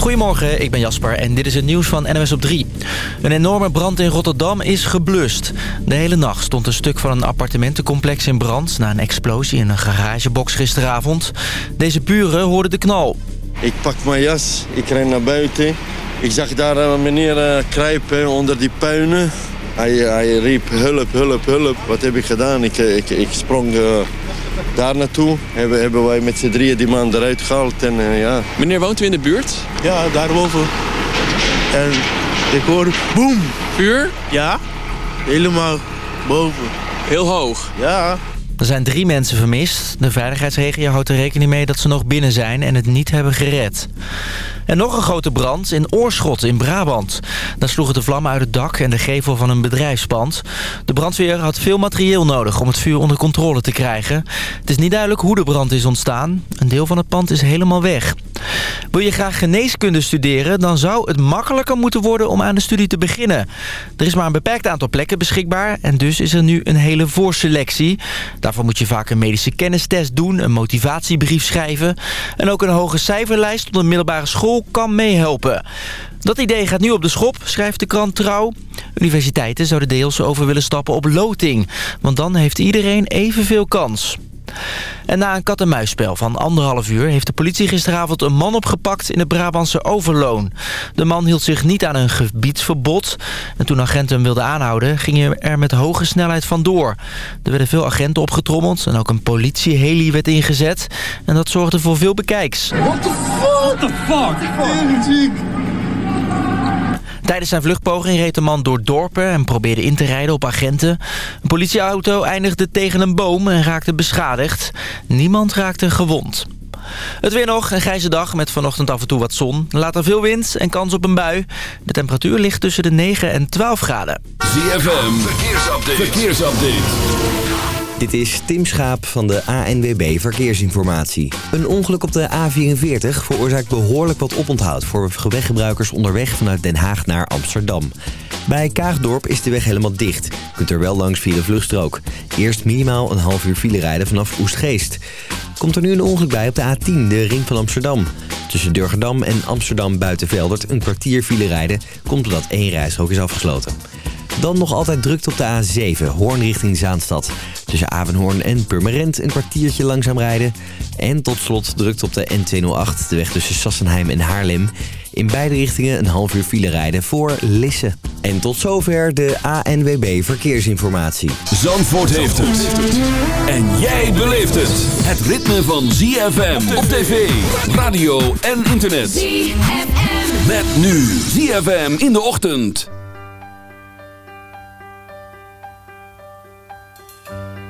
Goedemorgen, ik ben Jasper en dit is het nieuws van NWS op 3. Een enorme brand in Rotterdam is geblust. De hele nacht stond een stuk van een appartementencomplex in brand... na een explosie in een garagebox gisteravond. Deze buren hoorden de knal. Ik pak mijn jas, ik ren naar buiten. Ik zag daar een meneer eh, kruipen onder die puinen. Hij, hij riep hulp, hulp, hulp. Wat heb ik gedaan? Ik, eh, ik, ik sprong daar naartoe. Hebben, hebben wij met z'n drieën die man eruit gehaald. En, uh, ja. Meneer, woont u in de buurt? Ja, daarboven. En ik hoor boem. Vuur? Ja, helemaal boven. Heel hoog? Ja. Er zijn drie mensen vermist. De veiligheidsregio houdt er rekening mee dat ze nog binnen zijn en het niet hebben gered. En nog een grote brand in Oorschot in Brabant. Daar sloegen de vlammen uit het dak en de gevel van een bedrijfspand. De brandweer had veel materieel nodig om het vuur onder controle te krijgen. Het is niet duidelijk hoe de brand is ontstaan. Een deel van het pand is helemaal weg. Wil je graag geneeskunde studeren, dan zou het makkelijker moeten worden om aan de studie te beginnen. Er is maar een beperkt aantal plekken beschikbaar en dus is er nu een hele voorselectie. Daarvoor moet je vaak een medische kennistest doen, een motivatiebrief schrijven. En ook een hoge cijferlijst op de middelbare school kan meehelpen. Dat idee gaat nu op de schop, schrijft de krant Trouw. Universiteiten zouden deels over willen stappen op loting. Want dan heeft iedereen evenveel kans. En na een kat-en-muisspel van anderhalf uur... heeft de politie gisteravond een man opgepakt in het Brabantse Overloon. De man hield zich niet aan een gebiedsverbod. En toen agenten hem wilden aanhouden... ging hij er met hoge snelheid vandoor. Er werden veel agenten opgetrommeld... en ook een politieheli werd ingezet. En dat zorgde voor veel bekijks. What the fuck? What the fuck? Tijdens zijn vluchtpoging reed de man door dorpen en probeerde in te rijden op agenten. Een politieauto eindigde tegen een boom en raakte beschadigd. Niemand raakte gewond. Het weer nog, een grijze dag met vanochtend af en toe wat zon. Later veel wind en kans op een bui. De temperatuur ligt tussen de 9 en 12 graden. ZFM, verkeersupdate. verkeersupdate. Dit is Tim Schaap van de ANWB Verkeersinformatie. Een ongeluk op de A44 veroorzaakt behoorlijk wat oponthoud... voor weggebruikers onderweg vanuit Den Haag naar Amsterdam. Bij Kaagdorp is de weg helemaal dicht. Je kunt er wel langs via de vluchtstrook. Eerst minimaal een half uur file rijden vanaf Oestgeest. Komt er nu een ongeluk bij op de A10, de ring van Amsterdam. Tussen Durgedam en Amsterdam Buitenveldert een kwartier file rijden... komt omdat één reisrook is afgesloten. Dan nog altijd drukt op de A7, Hoorn richting Zaanstad. Tussen Avenhoorn en Purmerend een kwartiertje langzaam rijden. En tot slot drukt op de N208, de weg tussen Sassenheim en Haarlem. In beide richtingen een half uur file rijden voor Lisse. En tot zover de ANWB Verkeersinformatie. Zandvoort heeft het. En jij beleeft het. Het ritme van ZFM op tv, radio en internet. ZFM. Met nu ZFM in de ochtend.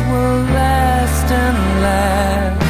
will last and last.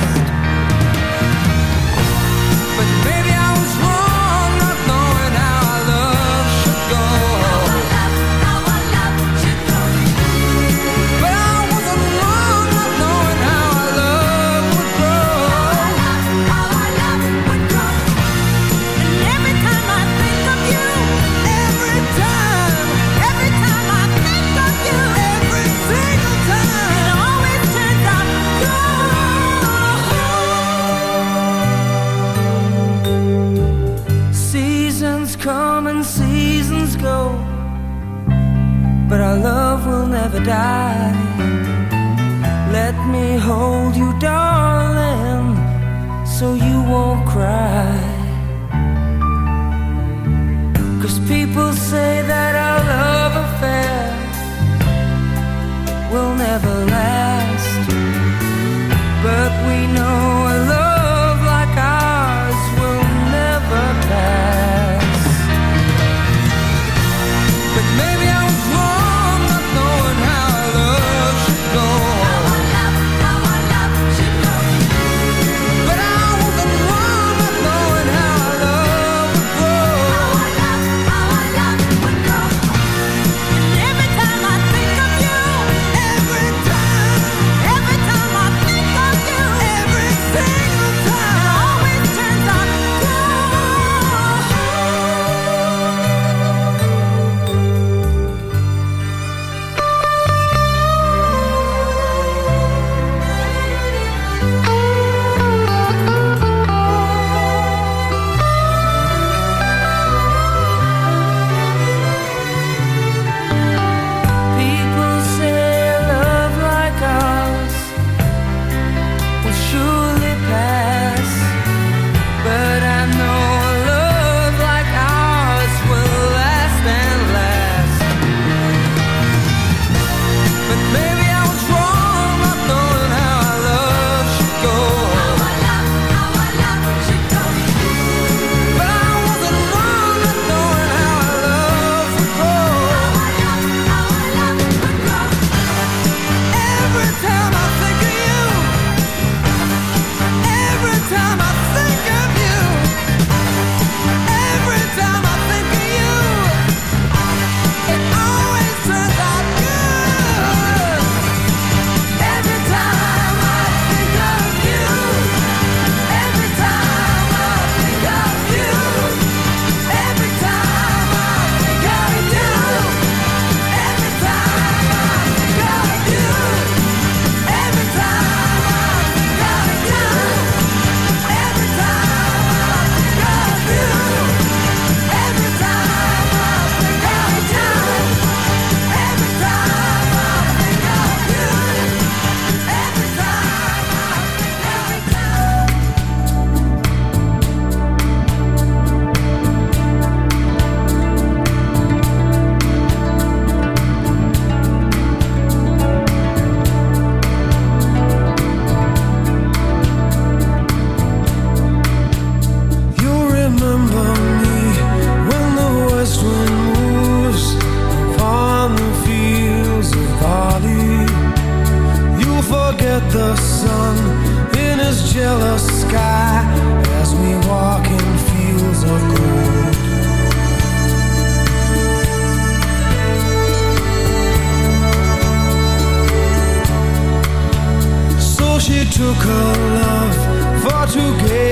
took a love for to give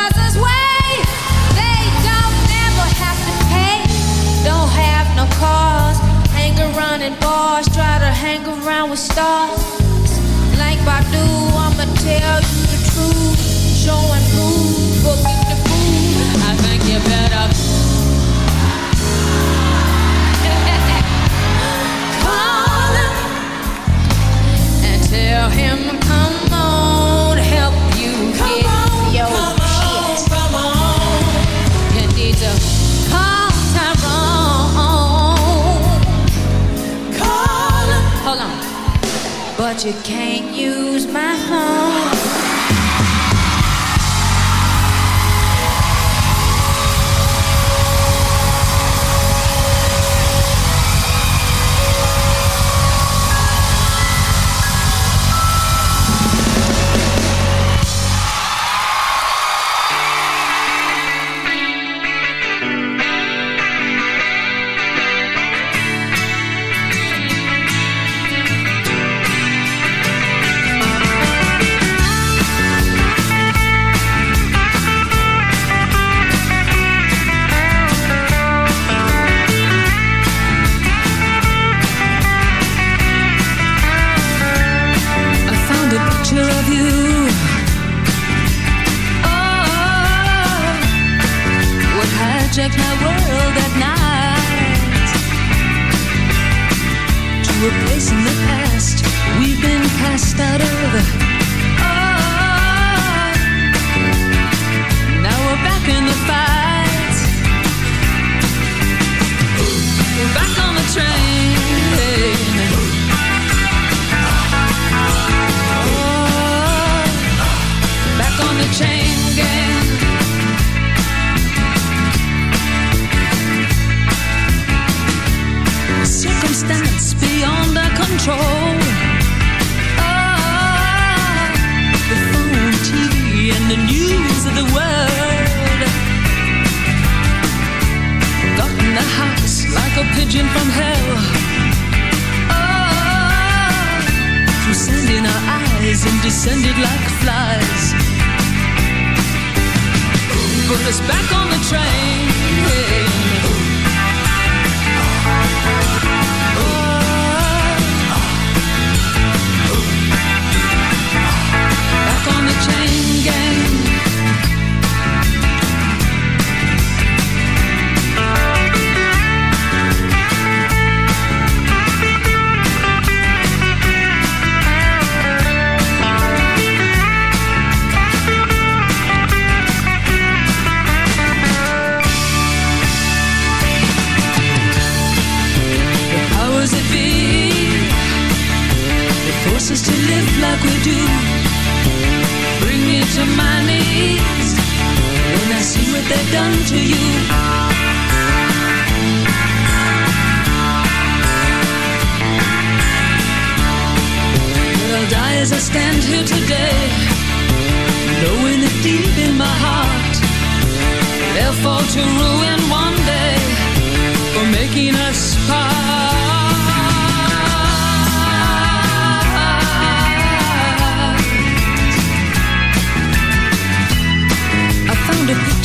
stars. Like Badu, I'ma tell you the truth. Showing proof, booking the food. I think you better. Call him and tell him, But you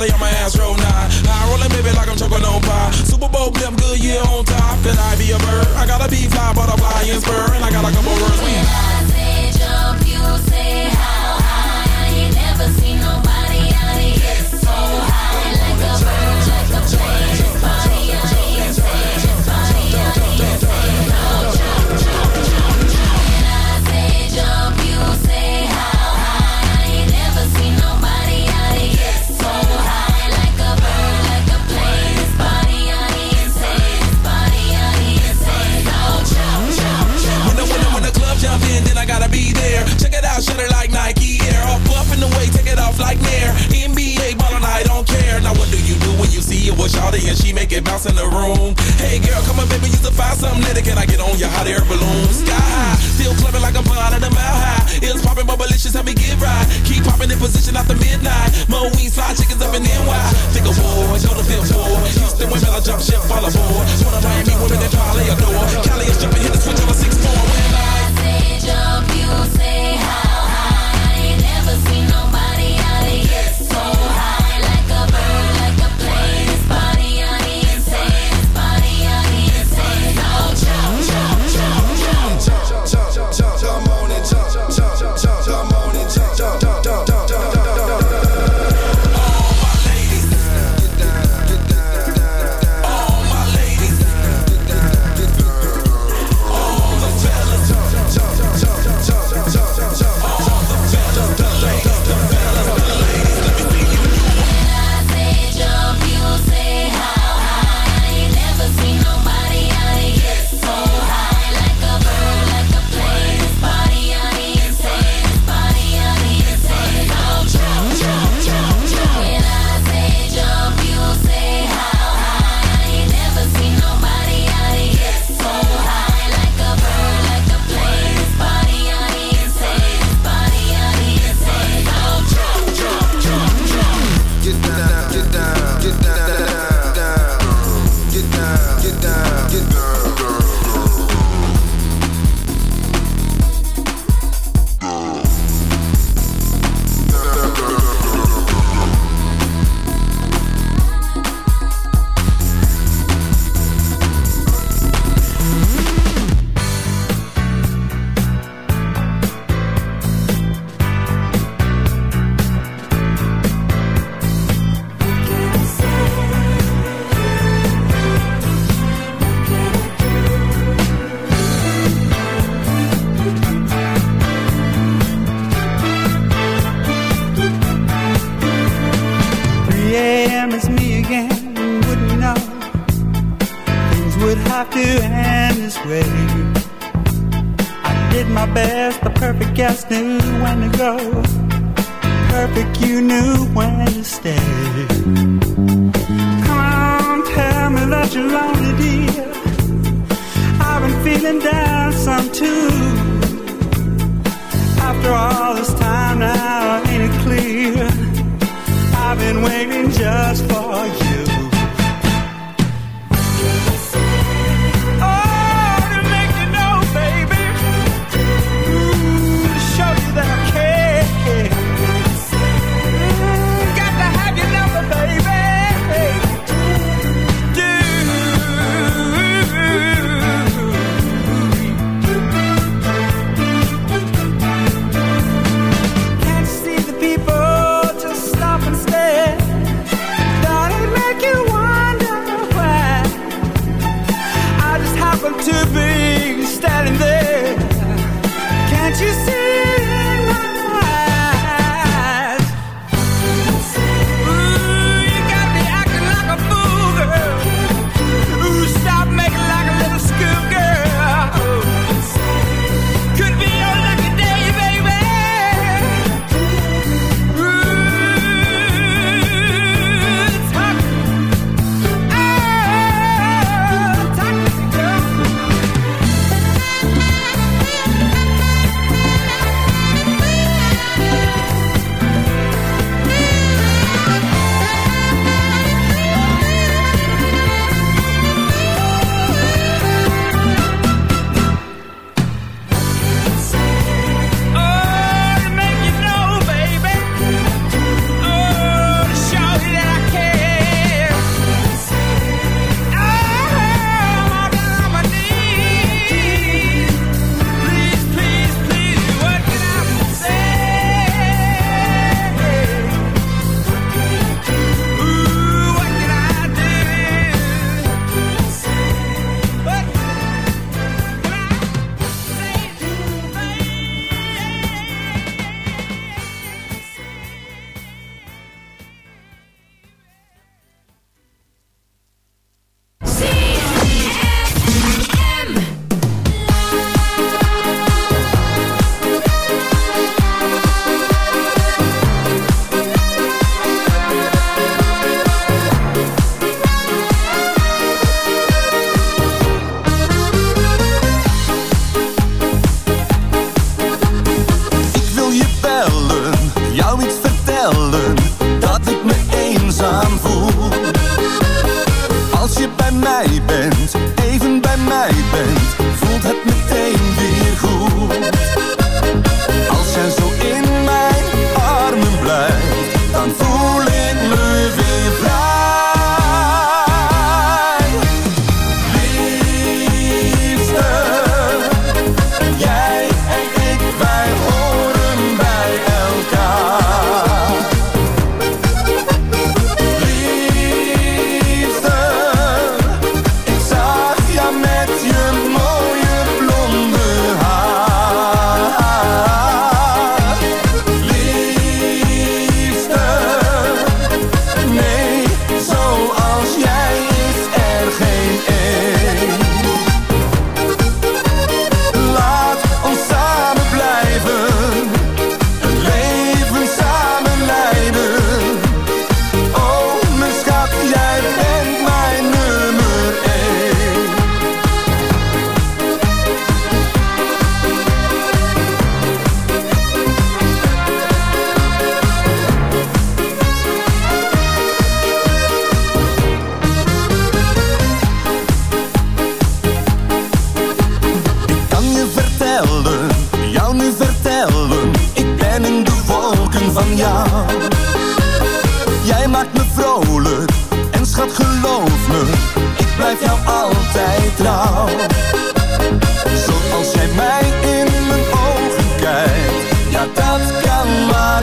Shawty on my ass me vrolijk. En schat, geloof me, ik blijf jou altijd trouw. Zoals jij mij in mijn ogen kijkt, ja dat kan maar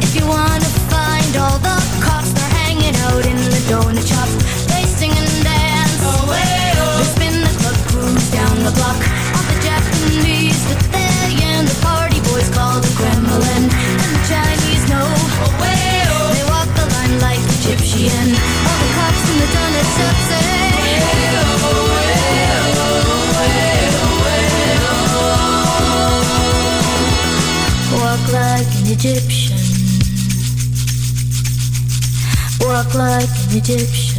If you wanna find all the cops, they're hanging out in the donut shops. They sing and dance. Oh, hey, oh. They spin the down the block. All the Japanese, the Italian, the party boys call the. And the Chinese know. Oh, hey, oh. They walk the line like the Egyptian. All the cops the say. Hey, oh, hey, oh, oh hey, oh, oh hey, oh, oh. Walk like an Egyptian. rock like an Egyptian.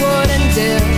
wouldn't do.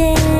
day.